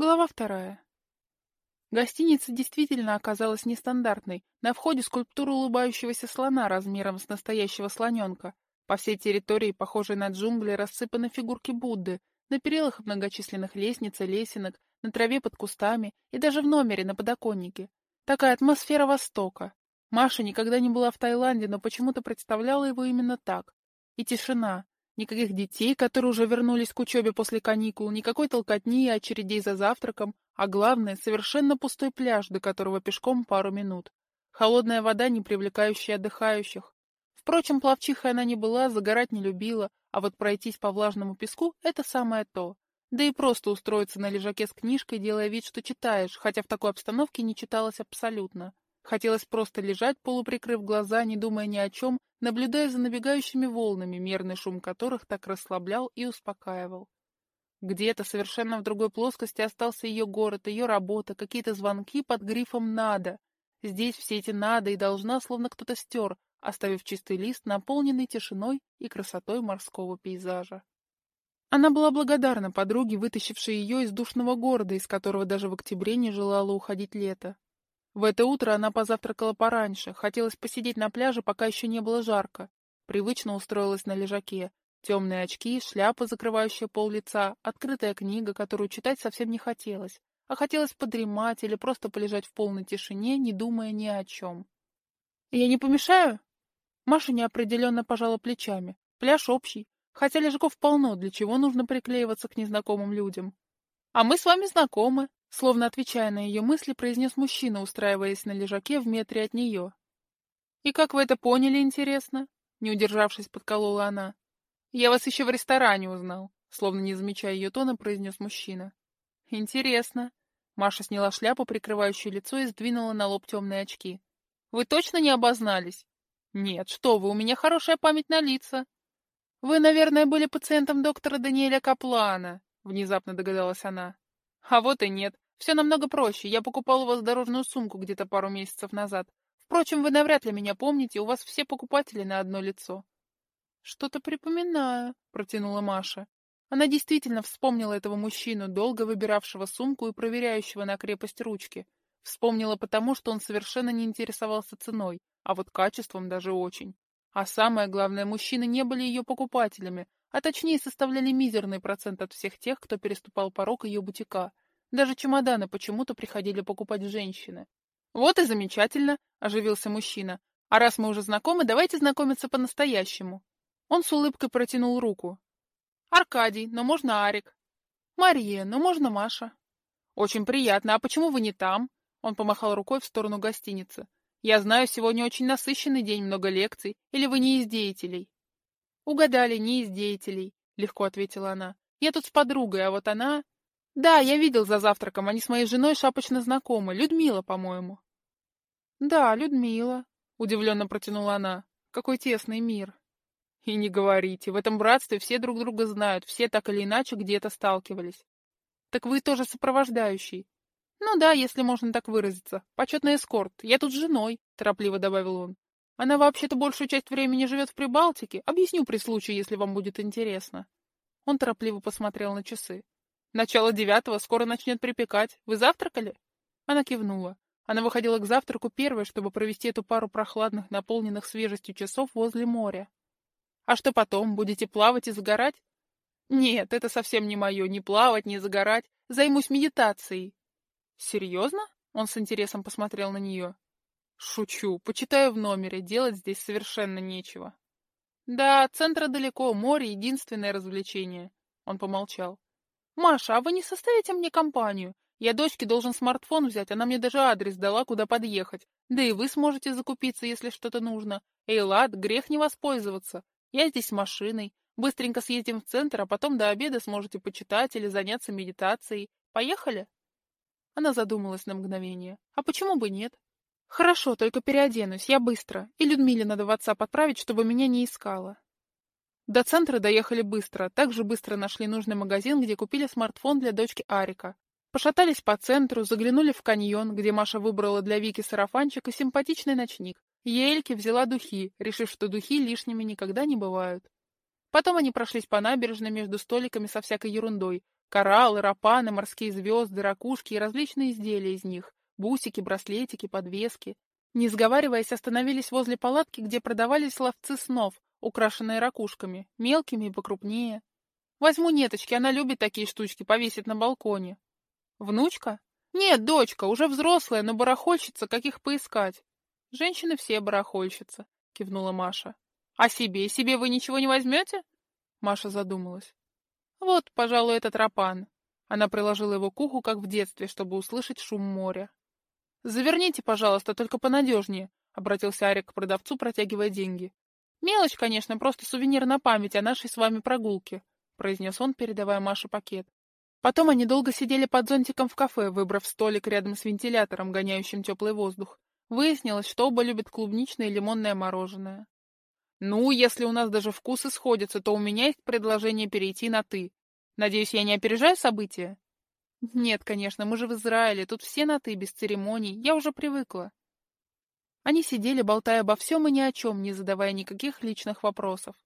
Глава вторая. Гостиница действительно оказалась нестандартной. На входе скульптура улыбающегося слона размером с настоящего слоненка. По всей территории, похожей на джунгли, рассыпаны фигурки Будды. На перилах многочисленных лестниц и лесенок, на траве под кустами и даже в номере на подоконнике. Такая атмосфера Востока. Маша никогда не была в Таиланде, но почему-то представляла его именно так. И тишина. Никаких детей, которые уже вернулись к учебе после каникул, никакой толкотни и очередей за завтраком, а главное, совершенно пустой пляж, до которого пешком пару минут. Холодная вода, не привлекающая отдыхающих. Впрочем, плавчихой она не была, загорать не любила, а вот пройтись по влажному песку — это самое то. Да и просто устроиться на лежаке с книжкой, делая вид, что читаешь, хотя в такой обстановке не читалось абсолютно. Хотелось просто лежать, полуприкрыв глаза, не думая ни о чем, наблюдая за набегающими волнами, мерный шум которых так расслаблял и успокаивал. Где-то совершенно в другой плоскости остался ее город, ее работа, какие-то звонки под грифом «надо». Здесь все эти «надо» и «должна» словно кто-то стер, оставив чистый лист, наполненный тишиной и красотой морского пейзажа. Она была благодарна подруге, вытащившей ее из душного города, из которого даже в октябре не желала уходить лето. В это утро она позавтракала пораньше, хотелось посидеть на пляже, пока еще не было жарко. Привычно устроилась на лежаке, Темные очки, шляпа, закрывающая пол лица, открытая книга, которую читать совсем не хотелось, а хотелось подремать или просто полежать в полной тишине, не думая ни о чем. «Я не помешаю?» Маша неопределенно пожала плечами. Пляж общий, хотя лежаков полно, для чего нужно приклеиваться к незнакомым людям. «А мы с вами знакомы», словно отвечая на ее мысли, произнес мужчина, устраиваясь на лежаке в метре от нее. «И как вы это поняли, интересно?» Не удержавшись, подколола она. «Я вас еще в ресторане узнал», — словно не замечая ее тона, произнес мужчина. «Интересно». Маша сняла шляпу, прикрывающую лицо, и сдвинула на лоб темные очки. «Вы точно не обознались?» «Нет, что вы, у меня хорошая память на лица». «Вы, наверное, были пациентом доктора Даниэля Каплана», — внезапно догадалась она. «А вот и нет. Все намного проще. Я покупал у вас дорожную сумку где-то пару месяцев назад. Впрочем, вы навряд ли меня помните, у вас все покупатели на одно лицо. «Что-то припоминаю», — протянула Маша. Она действительно вспомнила этого мужчину, долго выбиравшего сумку и проверяющего на крепость ручки. Вспомнила потому, что он совершенно не интересовался ценой, а вот качеством даже очень. А самое главное, мужчины не были ее покупателями, а точнее составляли мизерный процент от всех тех, кто переступал порог ее бутика. Даже чемоданы почему-то приходили покупать женщины. «Вот и замечательно», — оживился мужчина. «А раз мы уже знакомы, давайте знакомиться по-настоящему. Он с улыбкой протянул руку. «Аркадий, но можно Арик». «Мария, но можно Маша». «Очень приятно. А почему вы не там?» Он помахал рукой в сторону гостиницы. «Я знаю, сегодня очень насыщенный день, много лекций. Или вы не из деятелей?» «Угадали, не из деятелей», — легко ответила она. «Я тут с подругой, а вот она...» «Да, я видел за завтраком. Они с моей женой шапочно знакомы. Людмила, по-моему». «Да, Людмила», — удивленно протянула она. «Какой тесный мир». И не говорите, в этом братстве все друг друга знают, все так или иначе где-то сталкивались. Так вы тоже сопровождающий. Ну да, если можно так выразиться. Почетный эскорт. Я тут с женой, торопливо добавил он. Она вообще-то большую часть времени живет в Прибалтике. Объясню при случае, если вам будет интересно. Он торопливо посмотрел на часы. Начало девятого, скоро начнет припекать. Вы завтракали? Она кивнула. Она выходила к завтраку первой, чтобы провести эту пару прохладных, наполненных свежестью часов возле моря. А что потом, будете плавать и загорать? Нет, это совсем не мое, не плавать, не загорать. Займусь медитацией. Серьезно? Он с интересом посмотрел на нее. Шучу, почитаю в номере, делать здесь совершенно нечего. Да, центра далеко, море — единственное развлечение. Он помолчал. Маша, а вы не составите мне компанию? Я дочке должен смартфон взять, она мне даже адрес дала, куда подъехать. Да и вы сможете закупиться, если что-то нужно. Эй, лад, грех не воспользоваться. Я здесь с машиной. Быстренько съездим в центр, а потом до обеда сможете почитать или заняться медитацией. Поехали?» Она задумалась на мгновение. «А почему бы нет?» «Хорошо, только переоденусь, я быстро. И Людмиле надо в WhatsApp отправить, чтобы меня не искала». До центра доехали быстро, так же быстро нашли нужный магазин, где купили смартфон для дочки Арика. Пошатались по центру, заглянули в каньон, где Маша выбрала для Вики сарафанчик и симпатичный ночник. Ельке взяла духи, решив, что духи лишними никогда не бывают. Потом они прошлись по набережной между столиками со всякой ерундой. Кораллы, рапаны, морские звезды, ракушки и различные изделия из них. Бусики, браслетики, подвески. Не сговариваясь, остановились возле палатки, где продавались ловцы снов, украшенные ракушками, мелкими и покрупнее. Возьму неточки, она любит такие штучки, повесит на балконе. Внучка? Нет, дочка, уже взрослая, но барахольщица, как их поискать? Женщины все барахольщицы, кивнула Маша. А себе? Себе вы ничего не возьмете? Маша задумалась. Вот, пожалуй, этот рапан. Она приложила его к уху, как в детстве, чтобы услышать шум моря. «Заверните, пожалуйста, только понадежнее», — обратился Арик к продавцу, протягивая деньги. «Мелочь, конечно, просто сувенир на память о нашей с вами прогулке», — произнес он, передавая Маше пакет. Потом они долго сидели под зонтиком в кафе, выбрав столик рядом с вентилятором, гоняющим теплый воздух. Выяснилось, что оба любят клубничное и лимонное мороженое. «Ну, если у нас даже вкусы сходятся, то у меня есть предложение перейти на «ты». Надеюсь, я не опережаю события?» «Нет, конечно, мы же в Израиле, тут все на «ты», без церемоний, я уже привыкла». Они сидели, болтая обо всем и ни о чем, не задавая никаких личных вопросов.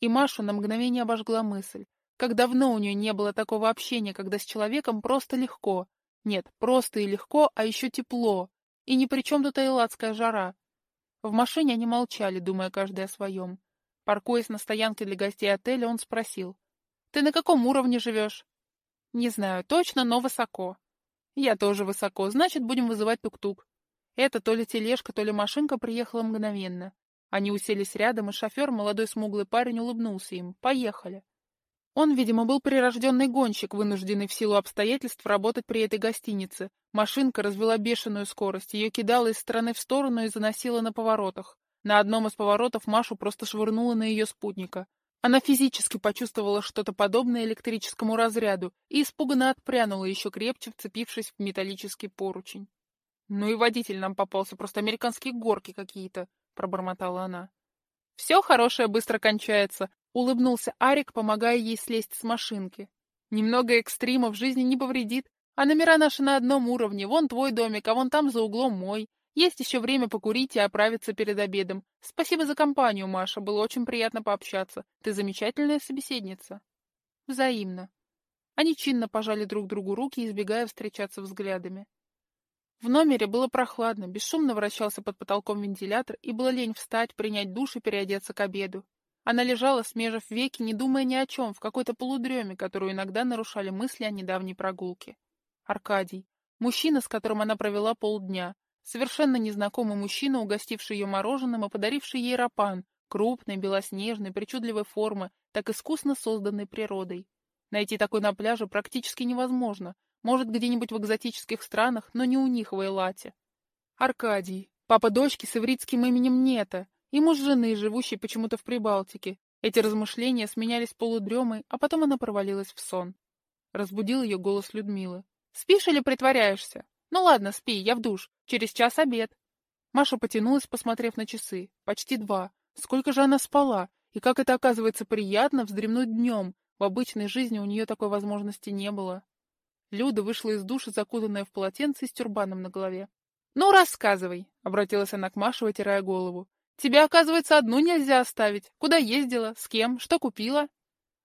И Машу на мгновение обожгла мысль. Как давно у нее не было такого общения, когда с человеком просто легко. Нет, просто и легко, а еще тепло. И ни при чем тут айландская жара. В машине они молчали, думая каждый о своем. Паркуясь на стоянке для гостей отеля, он спросил. «Ты на каком уровне живешь?» «Не знаю точно, но высоко». «Я тоже высоко, значит, будем вызывать тук-тук». Это то ли тележка, то ли машинка приехала мгновенно. Они уселись рядом, и шофер, молодой смуглый парень, улыбнулся им. «Поехали». Он, видимо, был прирожденный гонщик, вынужденный в силу обстоятельств работать при этой гостинице. Машинка развела бешеную скорость, ее кидало из стороны в сторону и заносило на поворотах. На одном из поворотов Машу просто швырнуло на ее спутника. Она физически почувствовала что-то подобное электрическому разряду и испуганно отпрянула, еще крепче вцепившись в металлический поручень. «Ну и водитель нам попался, просто американские горки какие-то», — пробормотала она. «Все хорошее быстро кончается», Улыбнулся Арик, помогая ей слезть с машинки. Немного экстрима в жизни не повредит, а номера наши на одном уровне. Вон твой домик, а вон там за углом мой. Есть еще время покурить и оправиться перед обедом. Спасибо за компанию, Маша. Было очень приятно пообщаться. Ты замечательная собеседница. Взаимно. Они чинно пожали друг другу руки, избегая встречаться взглядами. В номере было прохладно, бесшумно вращался под потолком вентилятор, и было лень встать, принять душ и переодеться к обеду. Она лежала, смежив веки, не думая ни о чем, в какой-то полудреме, которую иногда нарушали мысли о недавней прогулке. Аркадий. Мужчина, с которым она провела полдня. Совершенно незнакомый мужчина, угостивший ее мороженым и подаривший ей рапан, крупной, белоснежной, причудливой формы, так искусно созданной природой. Найти такой на пляже практически невозможно. Может, где-нибудь в экзотических странах, но не у них в Эйлате. Аркадий. Папа дочки с ивритским именем Нета, и муж жены, живущий почему-то в Прибалтике. Эти размышления сменялись полудремой, а потом она провалилась в сон. Разбудил ее голос Людмилы. «Спишь или притворяешься? Ну ладно, спи, я в душ. Через час обед». Маша потянулась, посмотрев на часы. Почти два. Сколько же она спала? И как это оказывается приятно вздремнуть днем. В обычной жизни у нее такой возможности не было. Люда вышла из души, закутанная в полотенце и с тюрбаном на голове. «Ну, рассказывай», — обратилась она к Маше, вытирая голову. Тебя, оказывается, одну нельзя оставить. Куда ездила? С кем? Что купила?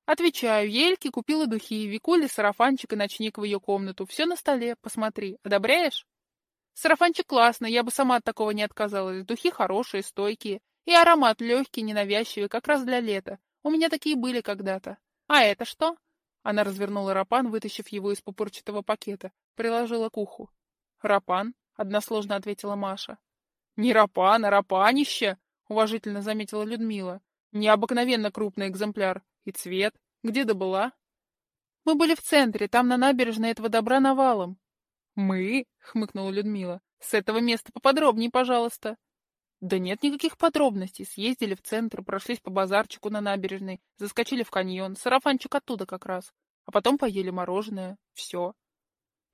Отвечаю, Ельке купила духи, Викуле сарафанчик и ночник в ее комнату. Все на столе, посмотри. Одобряешь? Сарафанчик классный, я бы сама от такого не отказалась. Духи хорошие, стойкие. И аромат легкий, ненавязчивый, как раз для лета. У меня такие были когда-то. А это что? Она развернула рапан, вытащив его из пупырчатого пакета. Приложила к уху. «Рапан», — односложно ответила Маша. «Не рапан, а рапанище!» — уважительно заметила Людмила. «Необыкновенно крупный экземпляр. И цвет. Где добыла?» «Мы были в центре, там на набережной этого добра навалом». «Мы?» — хмыкнула Людмила. «С этого места поподробнее, пожалуйста». «Да нет никаких подробностей. Съездили в центр, прошлись по базарчику на набережной, заскочили в каньон, сарафанчик оттуда как раз. А потом поели мороженое. Все».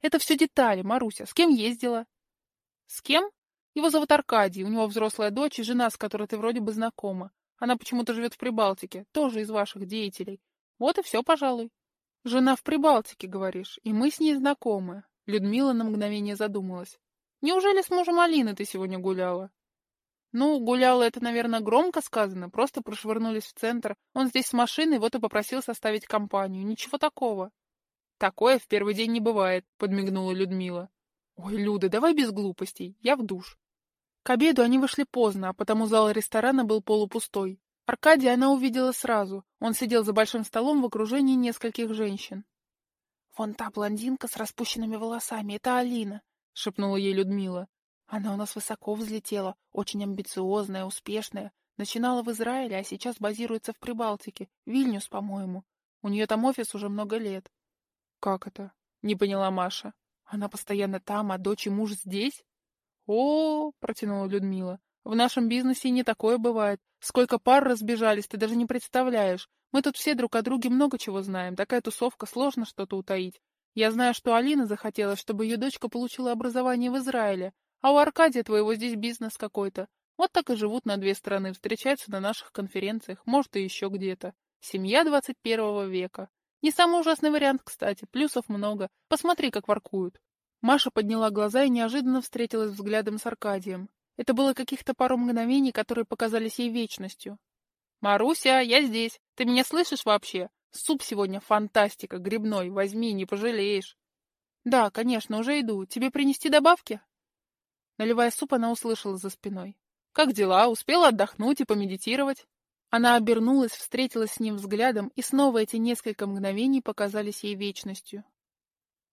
«Это все детали, Маруся. С кем ездила?» «С кем?» Его зовут Аркадий, у него взрослая дочь и жена, с которой ты вроде бы знакома. Она почему-то живет в Прибалтике, тоже из ваших деятелей. Вот и все, пожалуй. Жена в Прибалтике, говоришь, и мы с ней знакомы. Людмила на мгновение задумалась. Неужели с мужем Алины ты сегодня гуляла? Ну, гуляла это, наверное, громко сказано, просто прошвырнулись в центр. Он здесь с машиной, вот и попросил составить компанию. Ничего такого. Такое в первый день не бывает, подмигнула Людмила. Ой, Люда, давай без глупостей, я в душ. К обеду они вышли поздно, а потому зал ресторана был полупустой. Аркадия она увидела сразу. Он сидел за большим столом в окружении нескольких женщин. «Вон та блондинка с распущенными волосами, это Алина», — шепнула ей Людмила. «Она у нас высоко взлетела, очень амбициозная, успешная. Начинала в Израиле, а сейчас базируется в Прибалтике, Вильнюс, по-моему. У нее там офис уже много лет». «Как это?» — не поняла Маша. «Она постоянно там, а дочь и муж здесь?» «О, — протянула Людмила, — в нашем бизнесе не такое бывает. Сколько пар разбежались, ты даже не представляешь. Мы тут все друг о друге много чего знаем. Такая тусовка, сложно что-то утаить. Я знаю, что Алина захотела, чтобы ее дочка получила образование в Израиле, а у Аркадия твоего здесь бизнес какой-то. Вот так и живут на две страны, встречаются на наших конференциях, может, и еще где-то. Семья двадцать первого века. Не самый ужасный вариант, кстати, плюсов много. Посмотри, как воркуют. Маша подняла глаза и неожиданно встретилась взглядом с Аркадием. Это было каких-то пару мгновений, которые показались ей вечностью. «Маруся, я здесь. Ты меня слышишь вообще? Суп сегодня фантастика, грибной. Возьми, не пожалеешь». «Да, конечно, уже иду. Тебе принести добавки?» Наливая суп, она услышала за спиной. «Как дела? Успела отдохнуть и помедитировать?» Она обернулась, встретилась с ним взглядом, и снова эти несколько мгновений показались ей вечностью.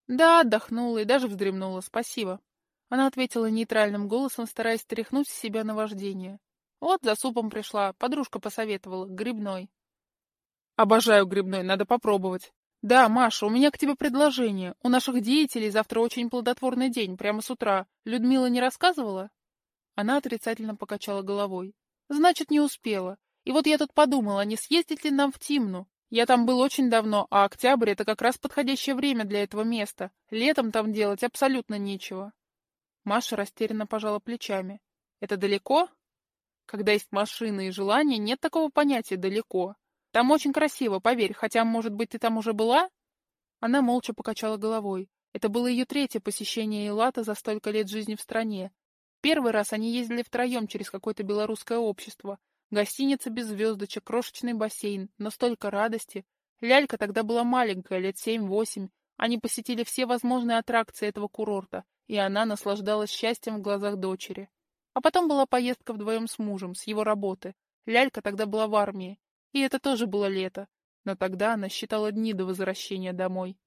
«Да, отдохнула и даже вздремнула, спасибо». Она ответила нейтральным голосом, стараясь стряхнуть с себя наваждение. «Вот, за супом пришла, подружка посоветовала, грибной». «Обожаю грибной, надо попробовать». «Да, Маша, у меня к тебе предложение. У наших деятелей завтра очень плодотворный день, прямо с утра. Людмила не рассказывала?» Она отрицательно покачала головой. «Значит, не успела. И вот я тут подумала, не съездить ли нам в Тимну? Я там был очень давно, а октябрь — это как раз подходящее время для этого места. Летом там делать абсолютно нечего». Маша растерянно пожала плечами. «Это далеко?» «Когда есть машина и желание, нет такого понятия «далеко». Там очень красиво, поверь, хотя, может быть, ты там уже была?» Она молча покачала головой. Это было ее третье посещение Элата за столько лет жизни в стране. Первый раз они ездили втроем через какое-то белорусское общество. Гостиница без звездочек, крошечный бассейн, но столько радости. Лялька тогда была маленькая, лет семь-восемь. Они посетили все возможные аттракции этого курорта и она наслаждалась счастьем в глазах дочери. А потом была поездка вдвоем с мужем, с его работы. Лялька тогда была в армии, и это тоже было лето, но тогда она считала дни до возвращения домой.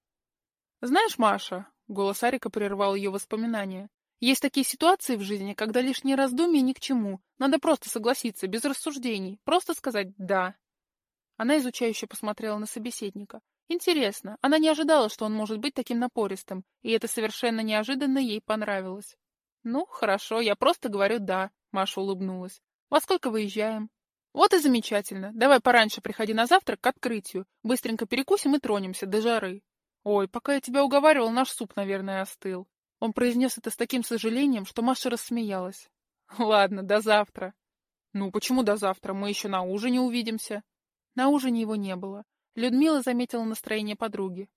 «Знаешь, Маша», — голос Арика прервал ее воспоминания, «есть такие ситуации в жизни, когда лишние раздумья ни к чему, надо просто согласиться, без рассуждений, просто сказать «да». Она изучающе посмотрела на собеседника. Интересно, она не ожидала, что он может быть таким напористым, и это совершенно неожиданно ей понравилось. «Ну, хорошо, я просто говорю «да», — Маша улыбнулась. «Во сколько выезжаем?» «Вот и замечательно. Давай пораньше приходи на завтрак к открытию. Быстренько перекусим и тронемся до жары». «Ой, пока я тебя уговаривал, наш суп, наверное, остыл». Он произнес это с таким сожалением, что Маша рассмеялась. «Ладно, до завтра». «Ну, почему до завтра? Мы еще на ужине увидимся». На ужине его не было. Людмила заметила настроение подруги.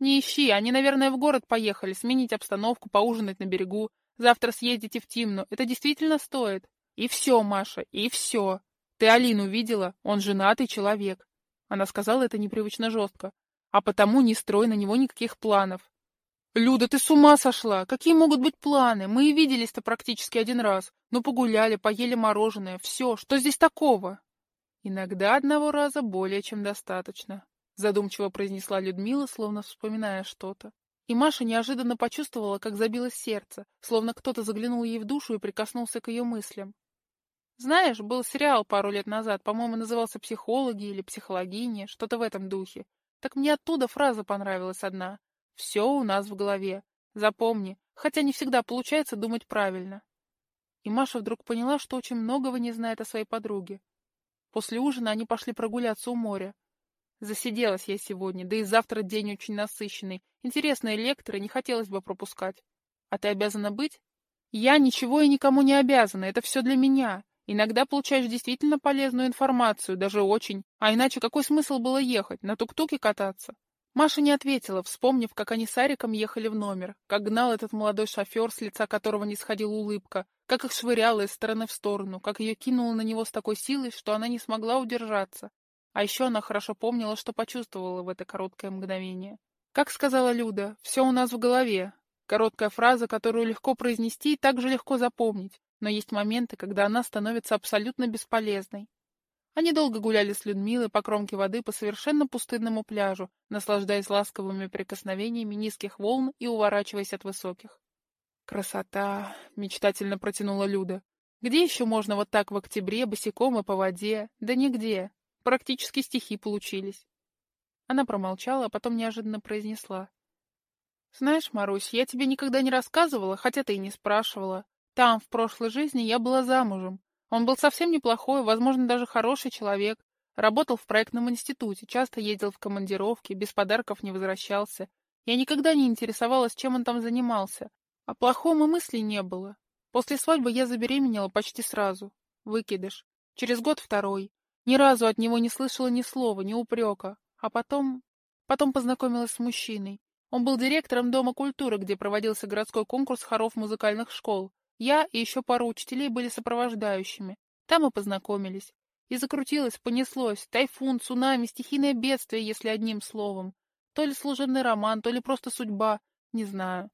«Не ищи, они, наверное, в город поехали, сменить обстановку, поужинать на берегу. Завтра съездите в Тимну, это действительно стоит. И все, Маша, и все. Ты Алину видела? Он женатый человек». Она сказала это непривычно жестко. «А потому не строй на него никаких планов». «Люда, ты с ума сошла! Какие могут быть планы? Мы и виделись-то практически один раз. Ну, погуляли, поели мороженое. Все, что здесь такого?» «Иногда одного раза более чем достаточно», — задумчиво произнесла Людмила, словно вспоминая что-то. И Маша неожиданно почувствовала, как забилось сердце, словно кто-то заглянул ей в душу и прикоснулся к ее мыслям. Знаешь, был сериал пару лет назад, по-моему, назывался «Психологи» или «Психологини», что-то в этом духе. Так мне оттуда фраза понравилась одна. «Все у нас в голове. Запомни, хотя не всегда получается думать правильно». И Маша вдруг поняла, что очень многого не знает о своей подруге. После ужина они пошли прогуляться у моря. Засиделась я сегодня, да и завтра день очень насыщенный. Интересные лекторы, не хотелось бы пропускать. А ты обязана быть? Я ничего и никому не обязана, это все для меня. Иногда получаешь действительно полезную информацию, даже очень. А иначе какой смысл было ехать, на тук-туке кататься? Маша не ответила, вспомнив, как они с Ариком ехали в номер, как гнал этот молодой шофер, с лица которого не сходила улыбка, как их швыряло из стороны в сторону, как ее кинуло на него с такой силой, что она не смогла удержаться. А еще она хорошо помнила, что почувствовала в это короткое мгновение. Как сказала Люда, все у нас в голове. Короткая фраза, которую легко произнести и также легко запомнить, но есть моменты, когда она становится абсолютно бесполезной. Они долго гуляли с Людмилой по кромке воды по совершенно пустынному пляжу, наслаждаясь ласковыми прикосновениями низких волн и уворачиваясь от высоких. «Красота!» — мечтательно протянула Люда. «Где еще можно вот так в октябре, босиком и по воде? Да нигде. Практически стихи получились». Она промолчала, а потом неожиданно произнесла. «Знаешь, Марусь, я тебе никогда не рассказывала, хотя ты и не спрашивала. Там, в прошлой жизни, я была замужем. Он был совсем неплохой, возможно, даже хороший человек. Работал в проектном институте, часто ездил в командировки, без подарков не возвращался. Я никогда не интересовалась, чем он там занимался. О плохом и мысли не было. После свадьбы я забеременела почти сразу. Выкидыш. Через год второй. Ни разу от него не слышала ни слова, ни упрека. А потом... Потом познакомилась с мужчиной. Он был директором Дома культуры, где проводился городской конкурс хоров музыкальных школ. Я и еще пару учителей были сопровождающими. Там мы познакомились. И закрутилось, понеслось. Тайфун, цунами, стихийное бедствие, если одним словом. То ли служебный роман, то ли просто судьба. Не знаю.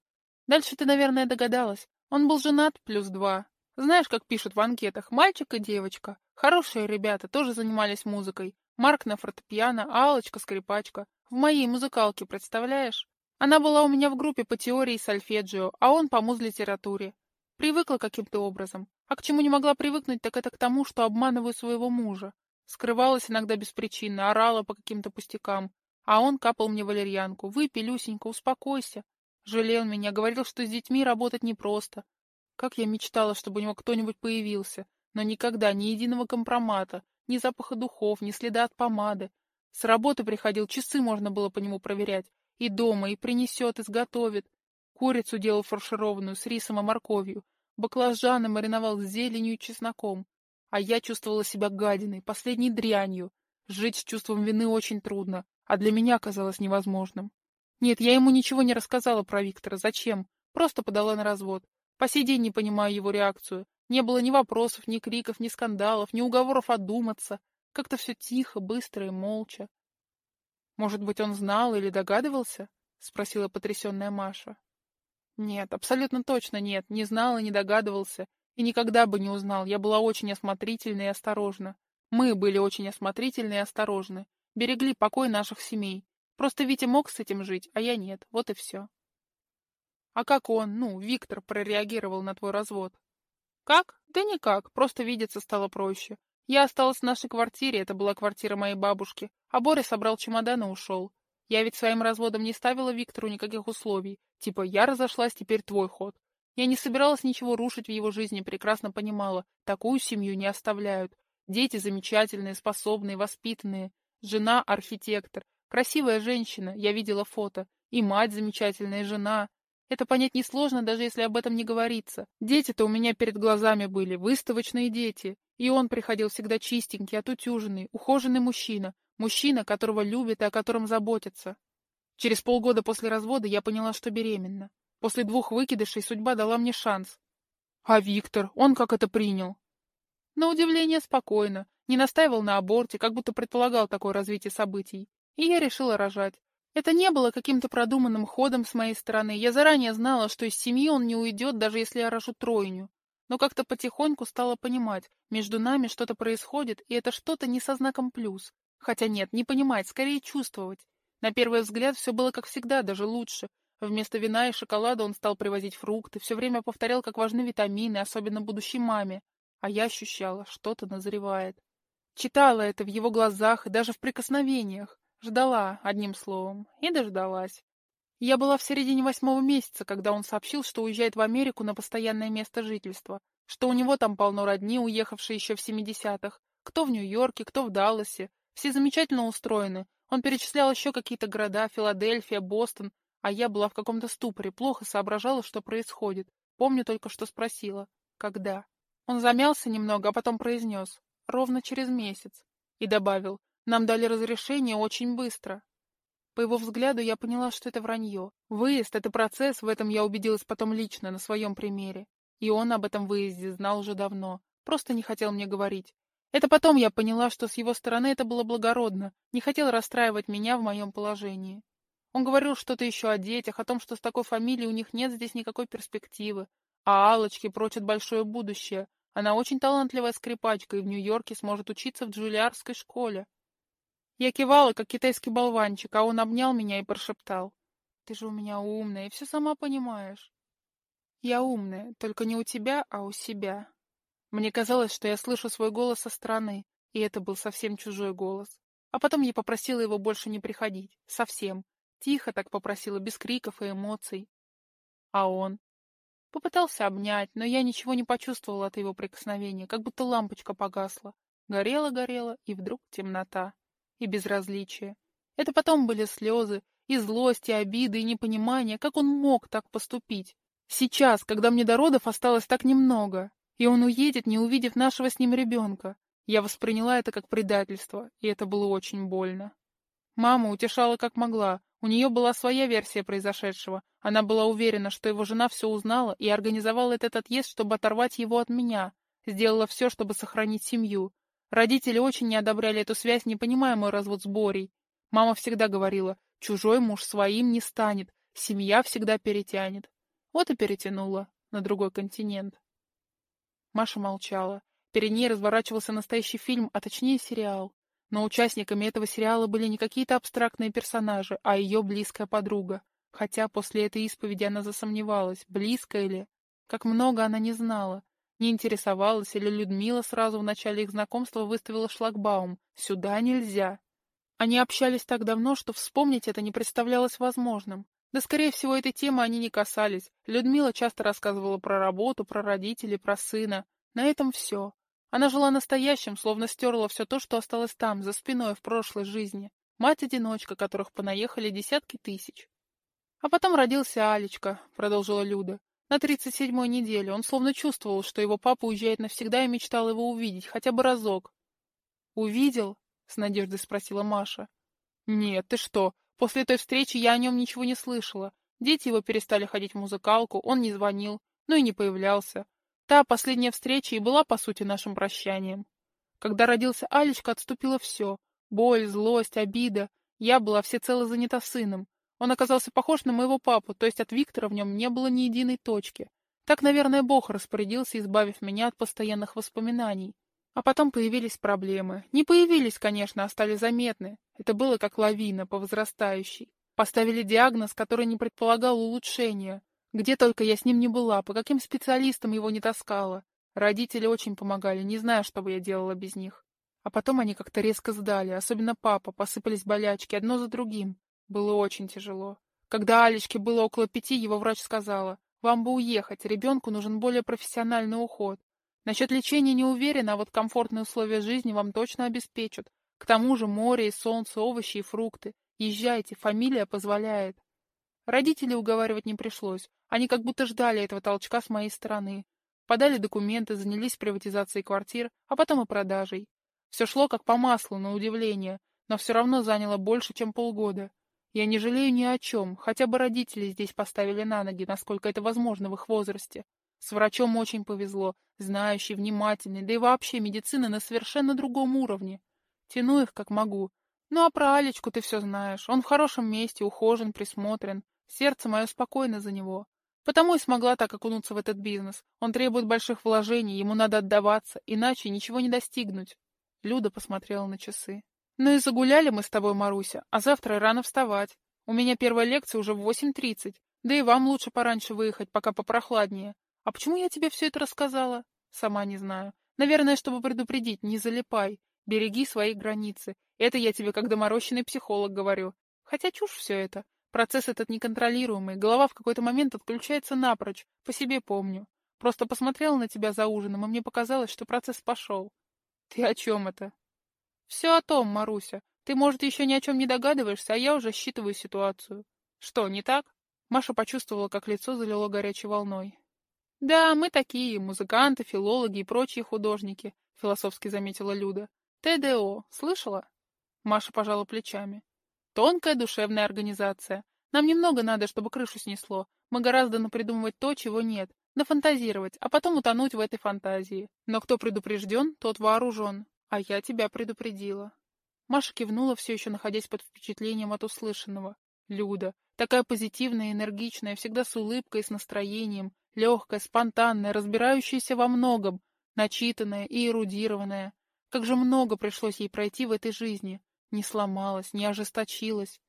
Дальше ты, наверное, догадалась. Он был женат плюс два. Знаешь, как пишут в анкетах, мальчик и девочка. Хорошие ребята, тоже занимались музыкой. Марк на фортепиано, Алочка скрипачка. В моей музыкалке, представляешь? Она была у меня в группе по теории сольфеджио, а он по муз-литературе. Привыкла каким-то образом. А к чему не могла привыкнуть, так это к тому, что обманываю своего мужа. Скрывалась иногда без причины, орала по каким-то пустякам. А он капал мне валерьянку. «Выпей, Люсенька, успокойся». Жалел меня, говорил, что с детьми работать непросто. Как я мечтала, чтобы у него кто-нибудь появился. Но никогда ни единого компромата, ни запаха духов, ни следа от помады. С работы приходил, часы можно было по нему проверять. И дома, и принесет, и сготовит. Курицу делал фаршированную с рисом и морковью. Баклажаны мариновал с зеленью и чесноком. А я чувствовала себя гадиной, последней дрянью. Жить с чувством вины очень трудно, а для меня казалось невозможным. Нет, я ему ничего не рассказала про Виктора. Зачем? Просто подала на развод. По сей день не понимаю его реакцию. Не было ни вопросов, ни криков, ни скандалов, ни уговоров одуматься. Как-то все тихо, быстро и молча. Может быть, он знал или догадывался? — спросила потрясенная Маша. Нет, абсолютно точно нет, не знал и не догадывался, и никогда бы не узнал, я была очень осмотрительна и осторожна. Мы были очень осмотрительны и осторожны, берегли покой наших семей. Просто Витя мог с этим жить, а я нет, вот и все. А как он, ну, Виктор, прореагировал на твой развод? Как? Да никак, просто видеться стало проще. Я осталась в нашей квартире, это была квартира моей бабушки, а Боря собрал чемодан и ушел. Я ведь своим разводом не ставила Виктору никаких условий. Типа, я разошлась, теперь твой ход. Я не собиралась ничего рушить в его жизни, прекрасно понимала. Такую семью не оставляют. Дети замечательные, способные, воспитанные. Жена — архитектор. Красивая женщина, я видела фото. И мать замечательная, жена. Это понять несложно, даже если об этом не говорится. Дети-то у меня перед глазами были, выставочные дети. И он приходил всегда чистенький, отутюженный, ухоженный мужчина. Мужчина, которого любят и о котором заботятся. Через полгода после развода я поняла, что беременна. После двух выкидышей судьба дала мне шанс. А Виктор, он как это принял? На удивление спокойно, не настаивал на аборте, как будто предполагал такое развитие событий. И я решила рожать. Это не было каким-то продуманным ходом с моей стороны. Я заранее знала, что из семьи он не уйдет, даже если я рожу тройню. Но как-то потихоньку стала понимать, между нами что-то происходит, и это что-то не со знаком плюс. Хотя нет, не понимать, скорее чувствовать. На первый взгляд все было как всегда, даже лучше. Вместо вина и шоколада он стал привозить фрукты, все время повторял, как важны витамины, особенно будущей маме. А я ощущала, что-то назревает. Читала это в его глазах и даже в прикосновениях. Ждала, одним словом, и дождалась. Я была в середине восьмого месяца, когда он сообщил, что уезжает в Америку на постоянное место жительства, что у него там полно родни, уехавшие еще в семидесятых, кто в Нью-Йорке, кто в Далласе, все замечательно устроены. Он перечислял еще какие-то города, Филадельфия, Бостон, а я была в каком-то ступоре, плохо соображала, что происходит. Помню только, что спросила. Когда? Он замялся немного, а потом произнес. Ровно через месяц. И добавил. Нам дали разрешение очень быстро. По его взгляду я поняла, что это вранье. Выезд — это процесс, в этом я убедилась потом лично, на своем примере. И он об этом выезде знал уже давно, просто не хотел мне говорить. Это потом я поняла, что с его стороны это было благородно, не хотел расстраивать меня в моем положении. Он говорил что-то еще о детях, о том, что с такой фамилией у них нет здесь никакой перспективы. А Аллочке прочит большое будущее. Она очень талантливая скрипачка и в Нью-Йорке сможет учиться в джулиарской школе. Я кивала, как китайский болванчик, а он обнял меня и прошептал. «Ты же у меня умная и все сама понимаешь». «Я умная, только не у тебя, а у себя». Мне казалось, что я слышу свой голос со стороны, и это был совсем чужой голос. А потом я попросила его больше не приходить. Совсем. Тихо так попросила, без криков и эмоций. А он? Попытался обнять, но я ничего не почувствовала от его прикосновения, как будто лампочка погасла. Горела-горела, и вдруг темнота. И безразличие. Это потом были слезы, и злость, и обиды, и непонимание, как он мог так поступить. Сейчас, когда мне до родов осталось так немного, и он уедет, не увидев нашего с ним ребенка. Я восприняла это как предательство, и это было очень больно. Мама утешала как могла. У нее была своя версия произошедшего. Она была уверена, что его жена все узнала и организовала этот отъезд, чтобы оторвать его от меня. Сделала все, чтобы сохранить семью. Родители очень не одобряли эту связь, не понимая мой развод с Борей. Мама всегда говорила, чужой муж своим не станет, семья всегда перетянет. Вот и перетянула на другой континент. Маша молчала. Перед ней разворачивался настоящий фильм, а точнее сериал. Но участниками этого сериала были не какие-то абстрактные персонажи, а ее близкая подруга. Хотя после этой исповеди она засомневалась, близкая ли. Как много она не знала. Не интересовалась, или Людмила сразу в начале их знакомства выставила шлагбаум. Сюда нельзя. Они общались так давно, что вспомнить это не представлялось возможным. Да, скорее всего, этой темы они не касались. Людмила часто рассказывала про работу, про родителей, про сына. На этом все. Она жила настоящим, словно стерла все то, что осталось там, за спиной, в прошлой жизни. Мать-одиночка, которых понаехали десятки тысяч. А потом родился Алечка, продолжила Люда. На тридцать седьмой неделе он словно чувствовал, что его папа уезжает навсегда и мечтал его увидеть, хотя бы разок. «Увидел?» — с надеждой спросила Маша. «Нет, ты что? После той встречи я о нем ничего не слышала. Дети его перестали ходить в музыкалку, он не звонил, ну и не появлялся. Та последняя встреча и была, по сути, нашим прощанием. Когда родился Алечка, отступило все. Боль, злость, обида. Я была всецело занята сыном. Он оказался похож на моего папу, то есть от Виктора в нем не было ни единой точки. Так, наверное, Бог распорядился, избавив меня от постоянных воспоминаний. А потом появились проблемы. Не появились, конечно, а стали заметны. Это было как лавина по возрастающей. Поставили диагноз, который не предполагал улучшения. Где только я с ним не была, по каким специалистам его не таскала. Родители очень помогали, не знаю, что бы я делала без них. А потом они как-то резко сдали, особенно папа, посыпались болячки, одно за другим. Было очень тяжело. Когда Алечке было около пяти, его врач сказала, «Вам бы уехать, ребенку нужен более профессиональный уход. Насчет лечения не уверена, а вот комфортные условия жизни вам точно обеспечат. К тому же море и солнце, овощи и фрукты. Езжайте, фамилия позволяет». Родителей уговаривать не пришлось. Они как будто ждали этого толчка с моей стороны. Подали документы, занялись приватизацией квартир, а потом и продажей. Все шло как по маслу, на удивление, но все равно заняло больше, чем полгода. Я не жалею ни о чем, хотя бы родители здесь поставили на ноги, насколько это возможно в их возрасте. С врачом очень повезло, знающий, внимательный, да и вообще медицина на совершенно другом уровне. Тяну их как могу. Ну а про Алечку ты все знаешь. Он в хорошем месте, ухожен, присмотрен. Сердце мое спокойно за него. Потому и смогла так окунуться в этот бизнес. Он требует больших вложений, ему надо отдаваться, иначе ничего не достигнуть. Люда посмотрела на часы. Ну и загуляли мы с тобой, Маруся, а завтра рано вставать. У меня первая лекция уже в 8.30. Да и вам лучше пораньше выехать, пока попрохладнее. А почему я тебе все это рассказала? Сама не знаю. Наверное, чтобы предупредить, не залипай. Береги свои границы. Это я тебе как доморощенный психолог говорю. Хотя чушь все это. Процесс этот неконтролируемый, голова в какой-то момент отключается напрочь, по себе помню. Просто посмотрела на тебя за ужином, и мне показалось, что процесс пошел. Ты о чем это? Все о том, Маруся. Ты, может, еще ни о чем не догадываешься, а я уже считываю ситуацию. Что, не так? Маша почувствовала, как лицо залило горячей волной. Да, мы такие, музыканты, филологи и прочие художники, философски заметила Люда. ТДО, слышала? Маша пожала плечами. Тонкая душевная организация. Нам немного надо, чтобы крышу снесло. Мы гораздо напридумывать то, чего нет, нафантазировать, а потом утонуть в этой фантазии. Но кто предупрежден, тот вооружен. А я тебя предупредила. Маша кивнула, все еще находясь под впечатлением от услышанного. Люда. Такая позитивная, энергичная, всегда с улыбкой и с настроением, легкая, спонтанная, разбирающаяся во многом, начитанная и эрудированная. Как же много пришлось ей пройти в этой жизни. Не сломалась, не ожесточилась.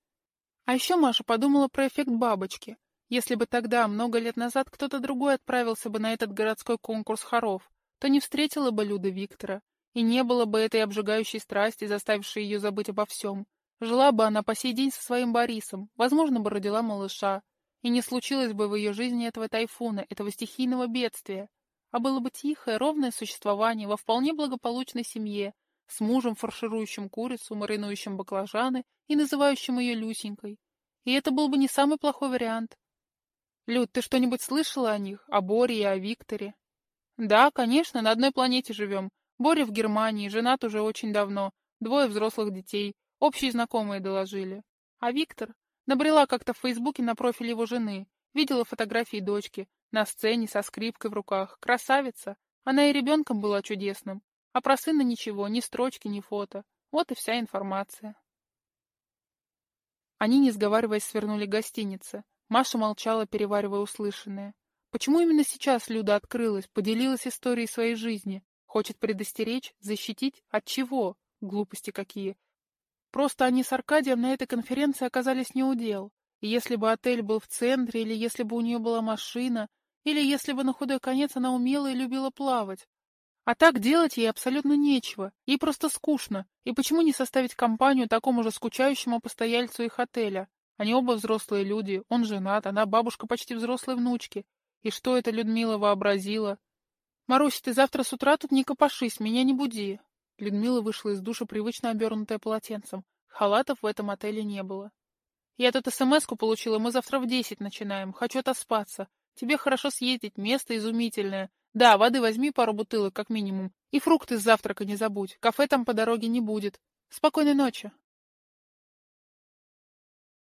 А еще Маша подумала про эффект бабочки. Если бы тогда, много лет назад, кто-то другой отправился бы на этот городской конкурс хоров, то не встретила бы Люда Виктора, и не было бы этой обжигающей страсти, заставившей ее забыть обо всем. Жила бы она по сей день со своим Борисом, возможно, бы родила малыша, и не случилось бы в ее жизни этого тайфуна, этого стихийного бедствия, а было бы тихое, ровное существование во вполне благополучной семье, с мужем, фарширующим курицу, маринующим баклажаны и называющим ее Люсенькой. И это был бы не самый плохой вариант. Люд, ты что-нибудь слышала о них, о Боре и о Викторе? Да, конечно, на одной планете живем. Боря в Германии, женат уже очень давно, двое взрослых детей, общие знакомые доложили. А Виктор? Набрела как-то в Фейсбуке на профиль его жены, видела фотографии дочки, на сцене со скрипкой в руках. Красавица. Она и ребенком была чудесным. А про сына ничего, ни строчки, ни фото. Вот и вся информация. Они, не сговариваясь, свернули к. Маша молчала, переваривая услышанное. Почему именно сейчас Люда открылась, поделилась историей своей жизни? Хочет предостеречь, защитить? От чего? Глупости какие. Просто они с Аркадием на этой конференции оказались не у дел. И если бы отель был в центре, или если бы у нее была машина, или если бы на худой конец она умела и любила плавать. А так делать ей абсолютно нечего, ей просто скучно. И почему не составить компанию такому же скучающему постояльцу их отеля? Они оба взрослые люди, он женат, она бабушка почти взрослой внучки. И что это Людмила вообразила? «Марусь, ты завтра с утра тут не копошись, меня не буди». Людмила вышла из душа, привычно обернутая полотенцем. Халатов в этом отеле не было. «Я тут смс-ку получила, мы завтра в десять начинаем. Хочу отоспаться. Тебе хорошо съездить, место изумительное. Да, воды возьми пару бутылок, как минимум. И фрукты с завтрака не забудь. Кафе там по дороге не будет. Спокойной ночи».